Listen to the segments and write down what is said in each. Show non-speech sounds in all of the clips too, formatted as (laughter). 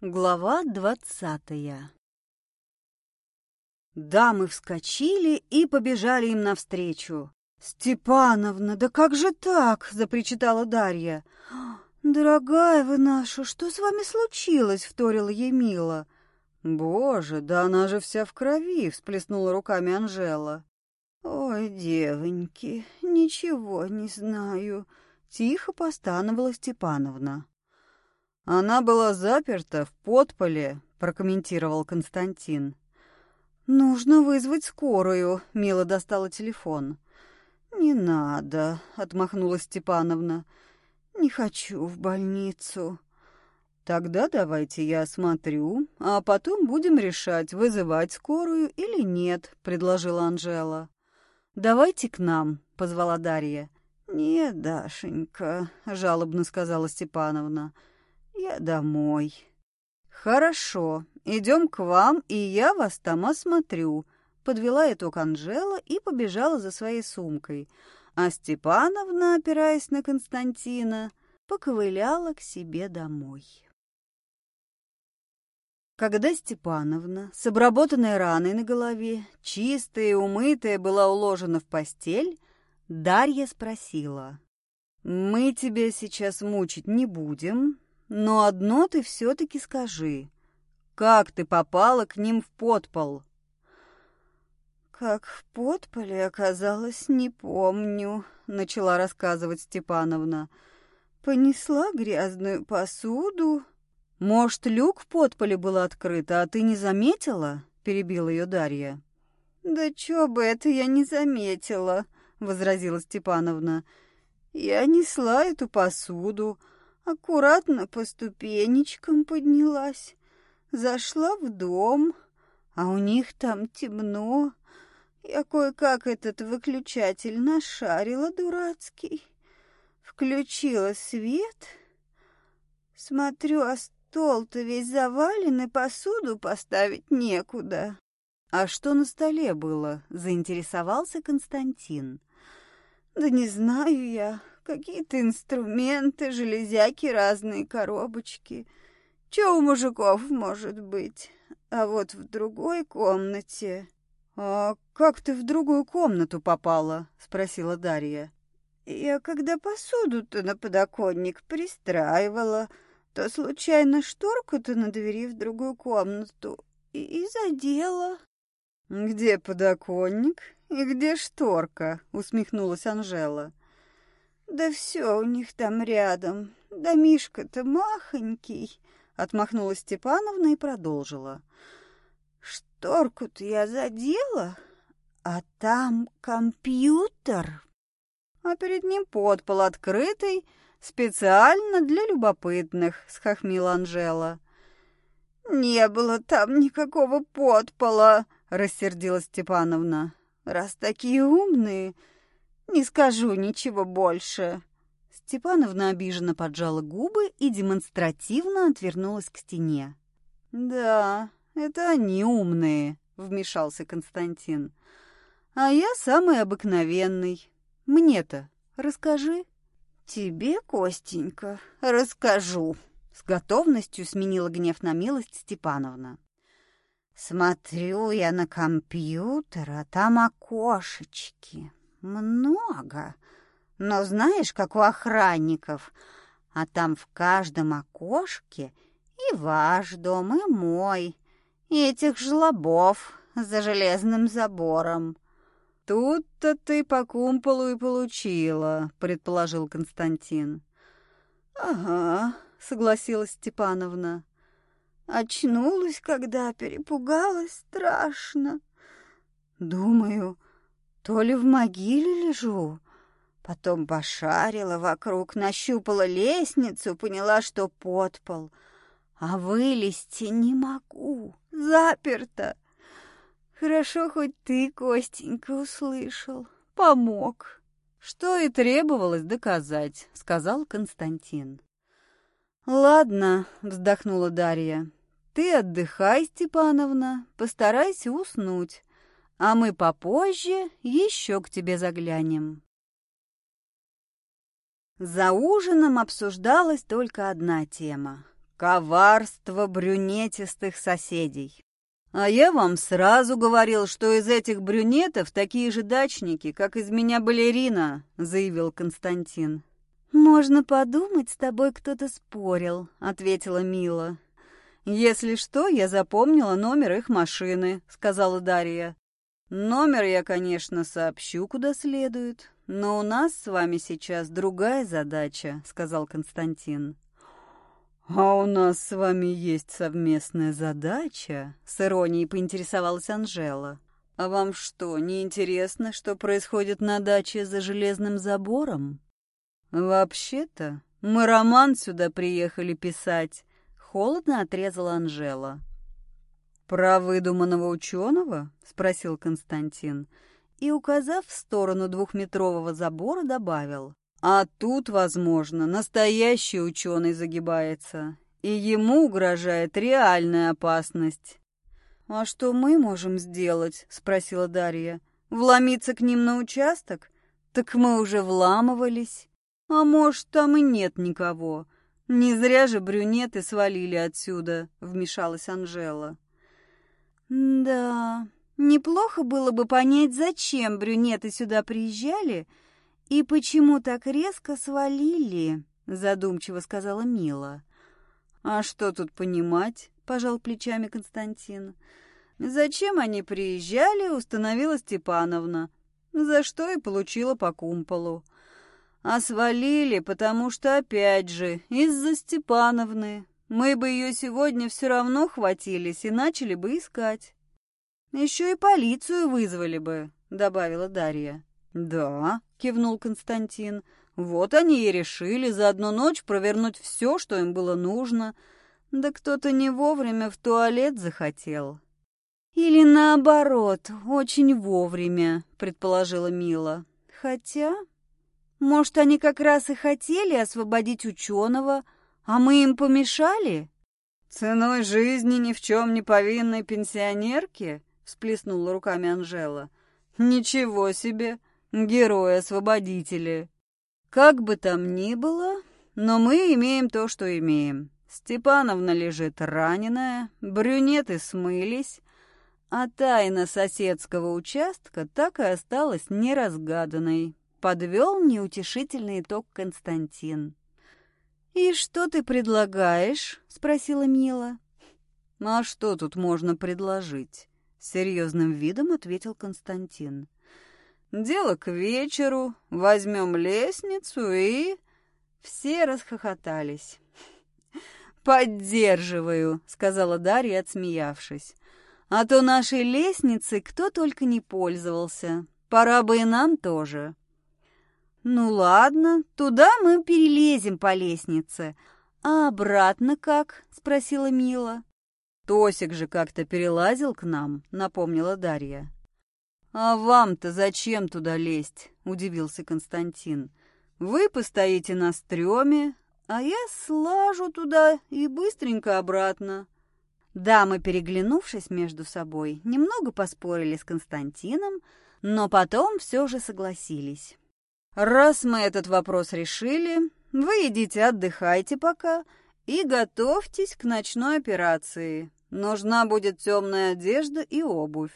Глава двадцатая Дамы вскочили и побежали им навстречу. «Степановна, да как же так?» — запричитала Дарья. «Дорогая вы наша, что с вами случилось?» — вторила ей Мила. «Боже, да она же вся в крови!» — всплеснула руками Анжела. «Ой, девоньки, ничего не знаю», — тихо постановала Степановна. «Она была заперта в подполе», — прокомментировал Константин. «Нужно вызвать скорую», — Мила достала телефон. «Не надо», — отмахнулась Степановна. «Не хочу в больницу». «Тогда давайте я осмотрю, а потом будем решать, вызывать скорую или нет», — предложила Анжела. «Давайте к нам», — позвала Дарья. «Нет, Дашенька», — жалобно сказала Степановна. «Я домой». «Хорошо, идем к вам, и я вас там осмотрю», — подвела итог Анжела и побежала за своей сумкой. А Степановна, опираясь на Константина, поковыляла к себе домой. Когда Степановна с обработанной раной на голове, чистая и умытая, была уложена в постель, Дарья спросила. «Мы тебя сейчас мучить не будем, но одно ты все-таки скажи. Как ты попала к ним в подпол?» «Как в подполе оказалось, не помню», — начала рассказывать Степановна. «Понесла грязную посуду, «Может, люк в подполе был открыт, а ты не заметила?» — перебила ее Дарья. «Да чё бы это я не заметила», — возразила Степановна. «Я несла эту посуду, аккуратно по ступенечкам поднялась, зашла в дом, а у них там темно. Я кое-как этот выключатель нашарила дурацкий, включила свет, смотрю, а Стол-то весь завален, и посуду поставить некуда. А что на столе было? Заинтересовался Константин. Да не знаю я. Какие-то инструменты, железяки, разные коробочки. Че у мужиков может быть? А вот в другой комнате... «А как ты в другую комнату попала?» — спросила Дарья. «Я когда посуду-то на подоконник пристраивала, то случайно шторку-то на двери в другую комнату и, и задела. «Где подоконник и где шторка?» — усмехнулась Анжела. «Да все у них там рядом. Домишко-то махонький», — отмахнулась Степановна и продолжила. «Шторку-то я задела, а там компьютер». А перед ним подпол открытый, Специально для любопытных, схохмила Анжела. Не было там никакого подпола, рассердилась Степановна. Раз такие умные, не скажу ничего больше. Степановна обиженно поджала губы и демонстративно отвернулась к стене. «Да, это они умные», — вмешался Константин. «А я самый обыкновенный. Мне-то расскажи». «Тебе, Костенька, расскажу», — с готовностью сменила гнев на милость Степановна. «Смотрю я на компьютер, а там окошечки. Много. Но знаешь, как у охранников, а там в каждом окошке и ваш дом, и мой, и этих жлобов за железным забором». «Тут-то ты по кумполу и получила», — предположил Константин. «Ага», — согласилась Степановна. «Очнулась, когда перепугалась страшно. Думаю, то ли в могиле лежу». Потом пошарила вокруг, нащупала лестницу, поняла, что подпол. А вылезти не могу, заперто. Хорошо, хоть ты, Костенька, услышал. Помог. Что и требовалось доказать, сказал Константин. Ладно, вздохнула Дарья. Ты отдыхай, Степановна, постарайся уснуть, а мы попозже еще к тебе заглянем. За ужином обсуждалась только одна тема. Коварство брюнетистых соседей. А я вам сразу говорил, что из этих брюнетов такие же дачники, как из меня балерина, заявил Константин. Можно подумать, с тобой кто-то спорил, ответила Мила. Если что, я запомнила номер их машины, сказала Дарья. Номер я, конечно, сообщу, куда следует, но у нас с вами сейчас другая задача, сказал Константин. «А у нас с вами есть совместная задача?» — с иронией поинтересовалась Анжела. «А вам что, не интересно, что происходит на даче за железным забором?» «Вообще-то, мы роман сюда приехали писать», — холодно отрезала Анжела. «Про выдуманного ученого?» — спросил Константин и, указав в сторону двухметрового забора, добавил. А тут, возможно, настоящий ученый загибается, и ему угрожает реальная опасность. «А что мы можем сделать?» — спросила Дарья. «Вломиться к ним на участок? Так мы уже вламывались. А может, там и нет никого. Не зря же брюнеты свалили отсюда», — вмешалась Анжела. «Да, неплохо было бы понять, зачем брюнеты сюда приезжали», «И почему так резко свалили?» — задумчиво сказала Мила. «А что тут понимать?» — пожал плечами Константин. «Зачем они приезжали?» — установила Степановна. За что и получила по кумполу. А свалили, потому что, опять же, из-за Степановны. Мы бы ее сегодня все равно хватились и начали бы искать. Еще и полицию вызвали бы, добавила Дарья. «Да», — кивнул Константин, — «вот они и решили за одну ночь провернуть все, что им было нужно. Да кто-то не вовремя в туалет захотел». «Или наоборот, очень вовремя», — предположила Мила. «Хотя, может, они как раз и хотели освободить ученого, а мы им помешали?» «Ценой жизни ни в чем не повинной пенсионерки?» — всплеснула руками Анжела. «Ничего себе! герои-освободители. Как бы там ни было, но мы имеем то, что имеем. Степановна лежит раненая, брюнеты смылись, а тайна соседского участка так и осталась неразгаданной. Подвел неутешительный итог Константин. «И что ты предлагаешь?» — спросила Мила. «А что тут можно предложить?» — серьезным видом ответил Константин. Дело к вечеру, возьмем лестницу и...» Все расхохотались. (laughs) «Поддерживаю», — сказала Дарья, отсмеявшись. «А то нашей лестницей кто только не пользовался. Пора бы и нам тоже». «Ну ладно, туда мы перелезем по лестнице. А обратно как?» — спросила Мила. «Тосик же как-то перелазил к нам», — напомнила Дарья. «А вам-то зачем туда лезть?» — удивился Константин. «Вы постоите на стреме, а я слажу туда и быстренько обратно». Дамы, переглянувшись между собой, немного поспорили с Константином, но потом все же согласились. «Раз мы этот вопрос решили, вы идите отдыхайте пока и готовьтесь к ночной операции. Нужна будет темная одежда и обувь.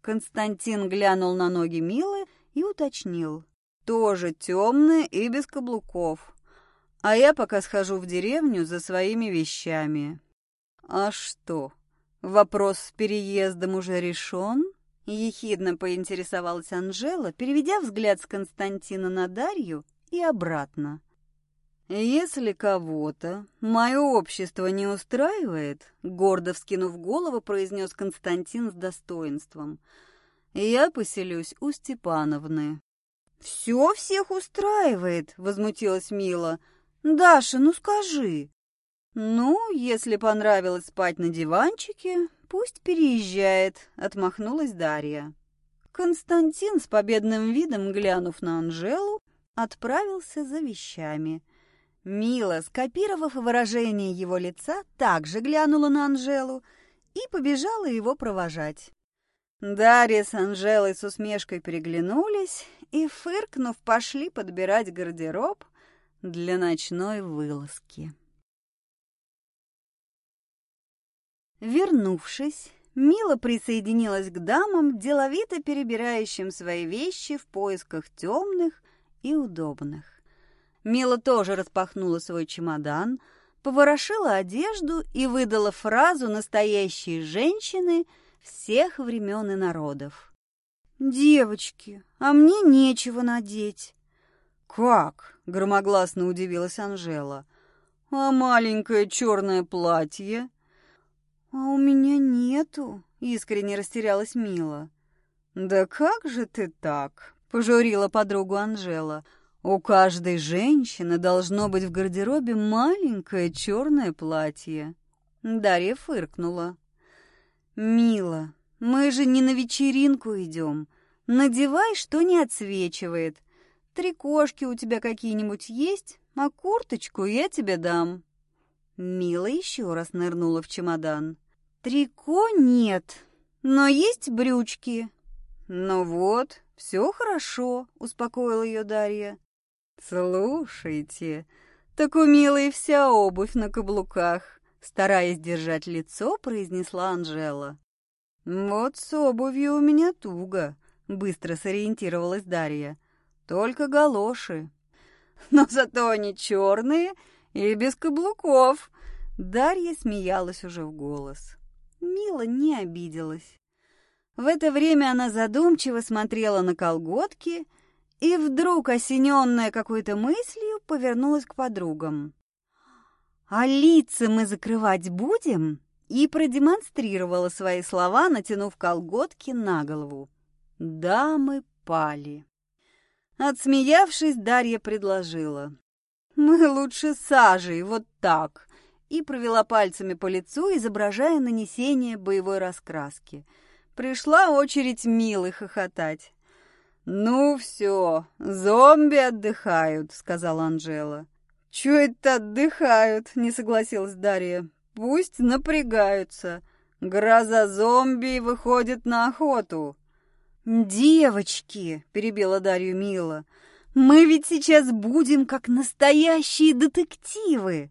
Константин глянул на ноги Милы и уточнил. «Тоже темные и без каблуков. А я пока схожу в деревню за своими вещами». «А что, вопрос с переездом уже решен?» Ехидно поинтересовалась Анжела, переведя взгляд с Константина на Дарью и обратно. «Если кого-то мое общество не устраивает», — гордо вскинув голову, произнес Константин с достоинством, — «я поселюсь у Степановны». «Все всех устраивает», — возмутилась Мила. «Даша, ну скажи». «Ну, если понравилось спать на диванчике, пусть переезжает», — отмахнулась Дарья. Константин с победным видом, глянув на Анжелу, отправился за вещами — Мила, скопировав выражение его лица, также глянула на Анжелу и побежала его провожать. Дарья с Анжелой с усмешкой переглянулись и, фыркнув, пошли подбирать гардероб для ночной вылазки. Вернувшись, Мила присоединилась к дамам, деловито перебирающим свои вещи в поисках темных и удобных. Мила тоже распахнула свой чемодан, поворошила одежду и выдала фразу настоящей женщины всех времен и народов. «Девочки, а мне нечего надеть». «Как?» — громогласно удивилась Анжела. «А маленькое черное платье?» «А у меня нету», — искренне растерялась Мила. «Да как же ты так?» — пожурила подругу Анжела. «У каждой женщины должно быть в гардеробе маленькое черное платье». Дарья фыркнула. «Мила, мы же не на вечеринку идем. Надевай, что не отсвечивает. Три кошки у тебя какие-нибудь есть, а курточку я тебе дам». Мила еще раз нырнула в чемодан. «Трико нет, но есть брючки». «Ну вот, все хорошо», — успокоила ее Дарья. «Слушайте, так у Милы вся обувь на каблуках», — стараясь держать лицо, произнесла Анжела. «Вот с обувью у меня туго», — быстро сориентировалась Дарья. «Только галоши». «Но зато они черные и без каблуков!» Дарья смеялась уже в голос. Мила не обиделась. В это время она задумчиво смотрела на колготки и вдруг, осененная какой-то мыслью, повернулась к подругам. «А лица мы закрывать будем?» и продемонстрировала свои слова, натянув колготки на голову. Дамы пали. Отсмеявшись, Дарья предложила. Мы лучше сажей, вот так. И провела пальцами по лицу, изображая нанесение боевой раскраски. Пришла очередь Милы хохотать. «Ну все, зомби отдыхают», — сказала Анжела. «Чё это отдыхают?» — не согласилась Дарья. «Пусть напрягаются. Гроза зомби выходит на охоту». «Девочки!» — перебила Дарью Мила — мы ведь сейчас будем как настоящие детективы.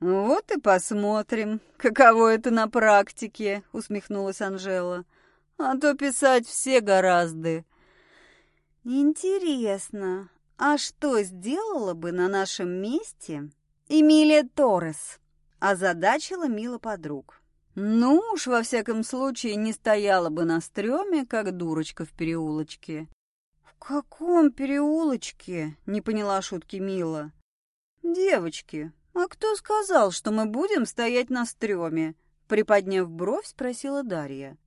Вот и посмотрим, каково это на практике, усмехнулась Анжела. А то писать все гораздо. Интересно, а что сделала бы на нашем месте Эмилия Торрес? Озадачила Мила подруг. Ну уж, во всяком случае, не стояла бы на стреме, как дурочка в переулочке. «В каком переулочке?» — не поняла шутки Мила. «Девочки, а кто сказал, что мы будем стоять на стреме?» Приподняв бровь, спросила Дарья.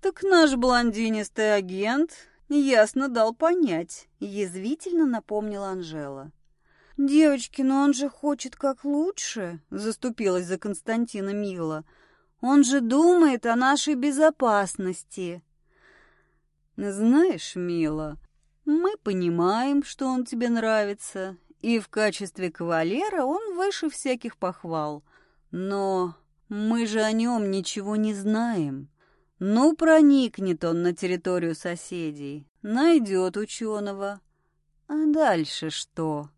«Так наш блондинистый агент ясно дал понять», — язвительно напомнила Анжела. «Девочки, но он же хочет как лучше», — заступилась за Константина Мила. «Он же думает о нашей безопасности». «Знаешь, Мила, мы понимаем, что он тебе нравится, и в качестве кавалера он выше всяких похвал. Но мы же о нем ничего не знаем. Ну, проникнет он на территорию соседей, найдет ученого. А дальше что?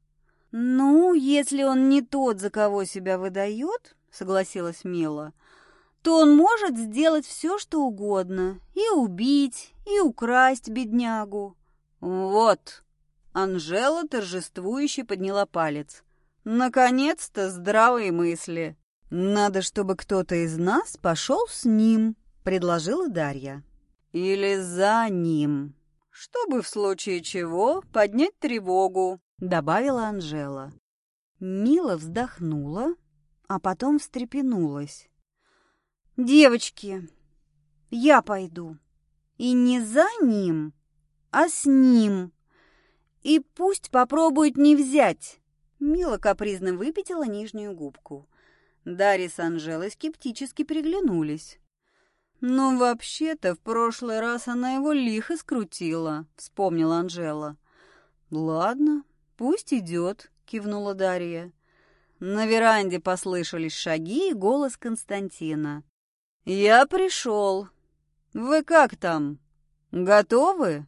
Ну, если он не тот, за кого себя выдает, согласилась Мила, то он может сделать все, что угодно. И убить, и украсть беднягу. «Вот!» Анжела торжествующе подняла палец. «Наконец-то здравые мысли!» «Надо, чтобы кто-то из нас пошел с ним», — предложила Дарья. «Или за ним, чтобы в случае чего поднять тревогу», — добавила Анжела. Мила вздохнула, а потом встрепенулась. «Девочки, я пойду. И не за ним, а с ним. И пусть попробует не взять. Мила капризно выпятила нижнюю губку. Дарья с Анжелой скептически переглянулись. «Ну, вообще-то, в прошлый раз она его лихо скрутила», — вспомнила Анжела. «Ладно, пусть идет», — кивнула Дарья. На веранде послышались шаги и голос Константина. «Я пришел. Вы как там? Готовы?»